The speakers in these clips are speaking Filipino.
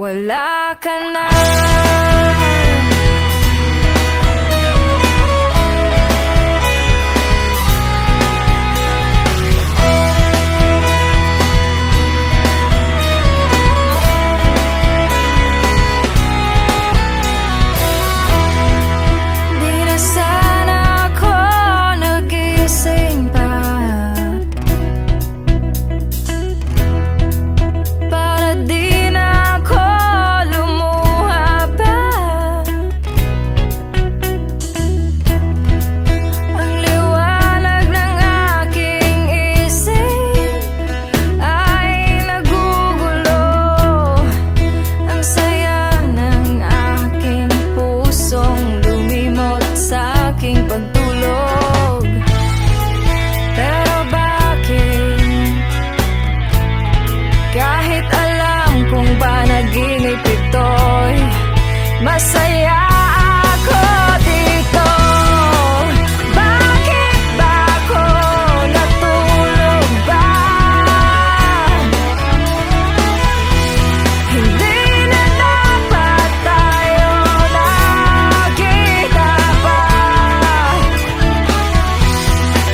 Wala ka na.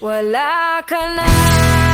well i can na